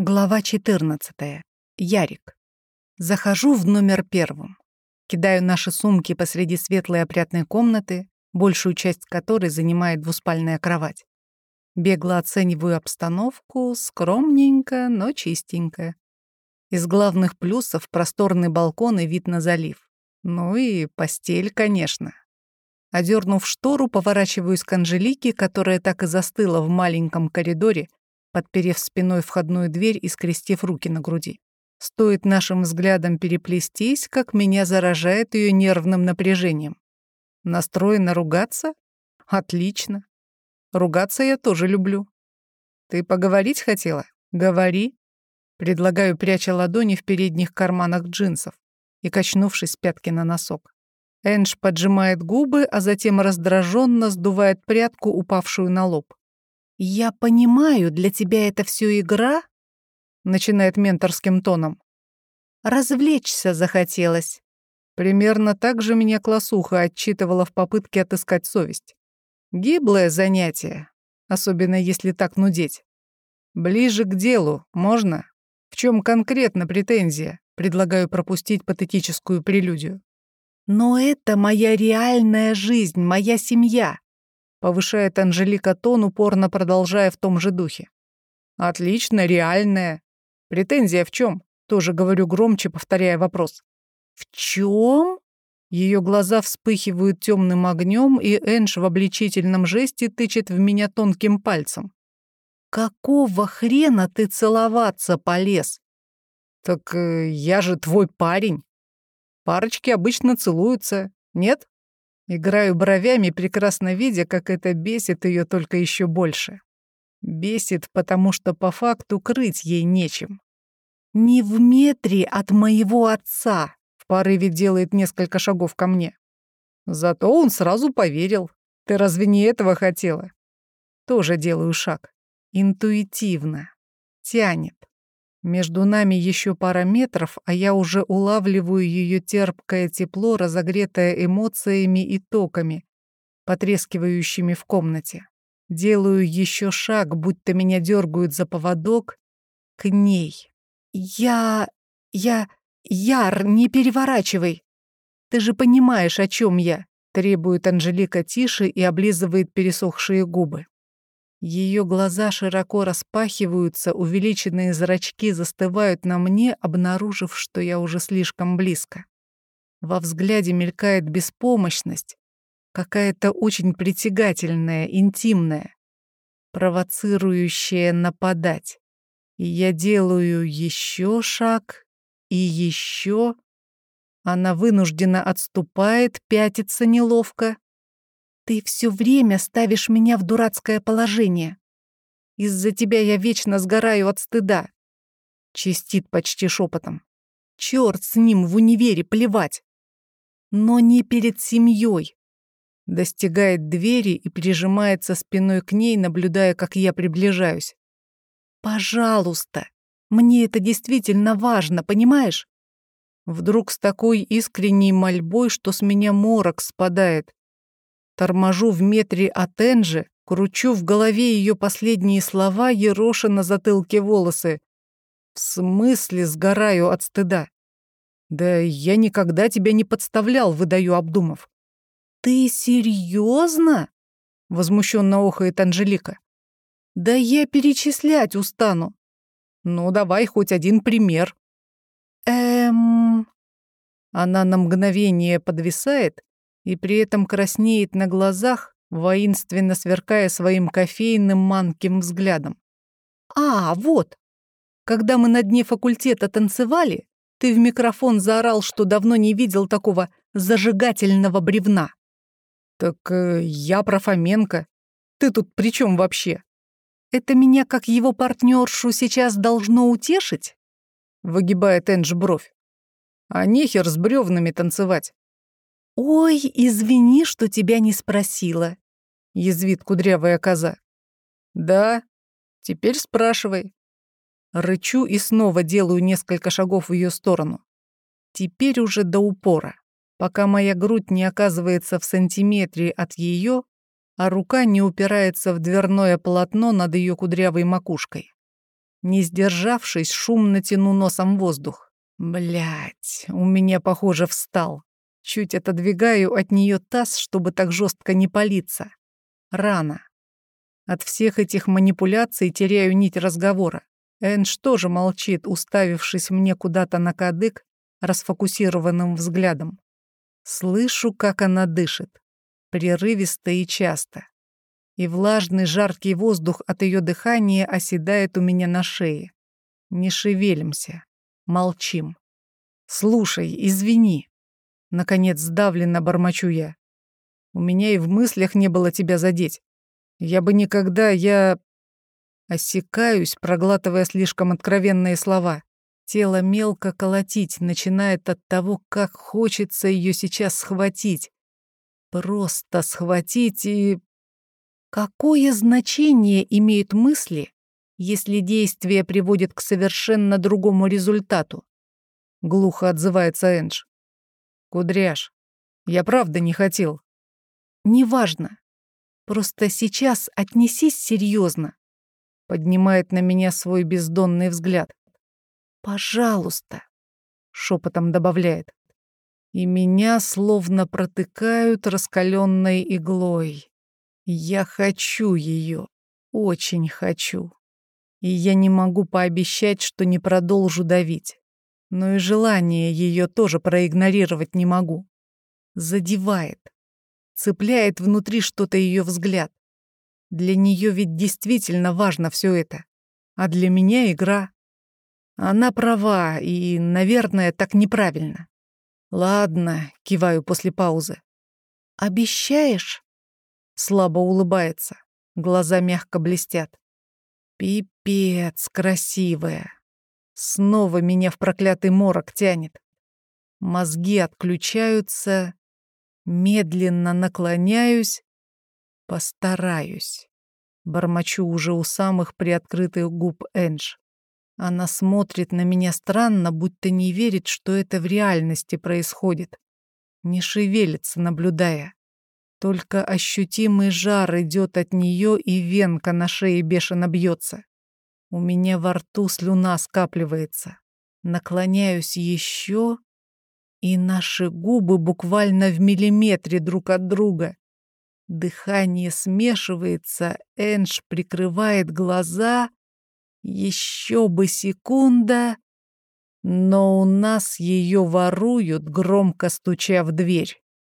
Глава 14. Ярик. Захожу в номер первым. Кидаю наши сумки посреди светлой опрятной комнаты, большую часть которой занимает двуспальная кровать. Бегло оцениваю обстановку, скромненько, но чистенько. Из главных плюсов просторный балкон и вид на залив. Ну и постель, конечно. Одернув штору, поворачиваюсь к Анжелике, которая так и застыла в маленьком коридоре, подперев спиной входную дверь и скрестив руки на груди. Стоит нашим взглядом переплестись, как меня заражает ее нервным напряжением. Настроена ругаться? Отлично. Ругаться я тоже люблю. Ты поговорить хотела? Говори. Предлагаю, пряча ладони в передних карманах джинсов и качнувшись пятки на носок. Эндж поджимает губы, а затем раздраженно сдувает прядку, упавшую на лоб. «Я понимаю, для тебя это все игра?» Начинает менторским тоном. «Развлечься захотелось». Примерно так же меня классуха отчитывала в попытке отыскать совесть. Гиблое занятие, особенно если так нудеть. Ближе к делу, можно? В чем конкретно претензия? Предлагаю пропустить патетическую прелюдию. Но это моя реальная жизнь, моя семья. Повышает Анжелика тон, упорно продолжая в том же духе. Отлично, реальная. Претензия в чем? Тоже говорю громче, повторяя вопрос. В чем? Ее глаза вспыхивают темным огнем, и Энж в обличительном жесте тычет в меня тонким пальцем. «Какого хрена ты целоваться полез?» «Так э, я же твой парень. Парочки обычно целуются, нет?» Играю бровями, прекрасно видя, как это бесит ее только еще больше. Бесит, потому что по факту крыть ей нечем. «Не в метре от моего отца!» В порыве делает несколько шагов ко мне. Зато он сразу поверил. Ты разве не этого хотела? Тоже делаю шаг. Интуитивно. Тянет. Между нами еще пара метров, а я уже улавливаю ее терпкое тепло, разогретое эмоциями и токами, потрескивающими в комнате. Делаю еще шаг, будто меня дергают за поводок, к ней. Я... я... Яр, не переворачивай. Ты же понимаешь, о чем я, требует Анжелика тише и облизывает пересохшие губы. Ее глаза широко распахиваются, увеличенные зрачки застывают на мне, обнаружив, что я уже слишком близко. Во взгляде мелькает беспомощность, какая-то очень притягательная, интимная, провоцирующая нападать. И я делаю еще шаг и еще. Она вынуждена отступает, пятится неловко. Ты все время ставишь меня в дурацкое положение. Из-за тебя я вечно сгораю от стыда. Чистит почти шепотом. Черт с ним в универе плевать. Но не перед семьей. Достигает двери и прижимается спиной к ней, наблюдая, как я приближаюсь. «Пожалуйста, мне это действительно важно, понимаешь?» Вдруг с такой искренней мольбой, что с меня морок спадает. Торможу в метре от Энжи, кручу в голове ее последние слова, ероша на затылке волосы. В смысле сгораю от стыда? Да я никогда тебя не подставлял, выдаю обдумав. Ты серьезно? Возмущенно охает Анжелика. Да я перечислять устану. Ну, давай хоть один пример. Эм... Она на мгновение подвисает, и при этом краснеет на глазах, воинственно сверкая своим кофейным манким взглядом. «А, вот! Когда мы на дне факультета танцевали, ты в микрофон заорал, что давно не видел такого зажигательного бревна». «Так э, я про Фоменко. Ты тут при чем вообще?» «Это меня, как его партнершу, сейчас должно утешить?» Выгибает Эндж бровь. «А нехер с бревнами танцевать. «Ой, извини, что тебя не спросила», — язвит кудрявая коза. «Да, теперь спрашивай». Рычу и снова делаю несколько шагов в ее сторону. Теперь уже до упора, пока моя грудь не оказывается в сантиметре от ее, а рука не упирается в дверное полотно над ее кудрявой макушкой. Не сдержавшись, шумно тяну носом воздух. Блять, у меня, похоже, встал. Чуть отодвигаю от нее таз, чтобы так жестко не палиться. Рано. От всех этих манипуляций теряю нить разговора. Энж тоже молчит, уставившись мне куда-то на кадык расфокусированным взглядом. Слышу, как она дышит, прерывисто и часто. И влажный жаркий воздух от ее дыхания оседает у меня на шее. Не шевелимся, молчим. «Слушай, извини», — наконец сдавленно бормочу я. «У меня и в мыслях не было тебя задеть. Я бы никогда, я...» Осекаюсь, проглатывая слишком откровенные слова. Тело мелко колотить начинает от того, как хочется ее сейчас схватить. Просто схватить и... Какое значение имеют мысли, если действие приводит к совершенно другому результату? Глухо отзывается Эндж. Кудряш, я правда не хотел. Неважно. Просто сейчас отнесись серьезно. Поднимает на меня свой бездонный взгляд. «Пожалуйста», — шепотом добавляет. И меня словно протыкают раскаленной иглой. Я хочу ее, очень хочу. И я не могу пообещать, что не продолжу давить. Но и желание ее тоже проигнорировать не могу. Задевает. Цепляет внутри что-то ее взгляд. Для нее ведь действительно важно все это. А для меня игра. Она права, и, наверное, так неправильно. Ладно, киваю после паузы. Обещаешь? Слабо улыбается. Глаза мягко блестят. Пипец, красивая. Снова меня в проклятый морок тянет. Мозги отключаются. Медленно наклоняюсь. Постараюсь. Бормочу уже у самых приоткрытых губ Эндж. Она смотрит на меня странно, будто не верит, что это в реальности происходит. Не шевелится, наблюдая. Только ощутимый жар идет от нее, и венка на шее бешено бьется. У меня во рту слюна скапливается. Наклоняюсь еще, и наши губы буквально в миллиметре друг от друга. Дыхание смешивается, Энж прикрывает глаза, еще бы секунда, но у нас ее воруют, громко стуча в дверь.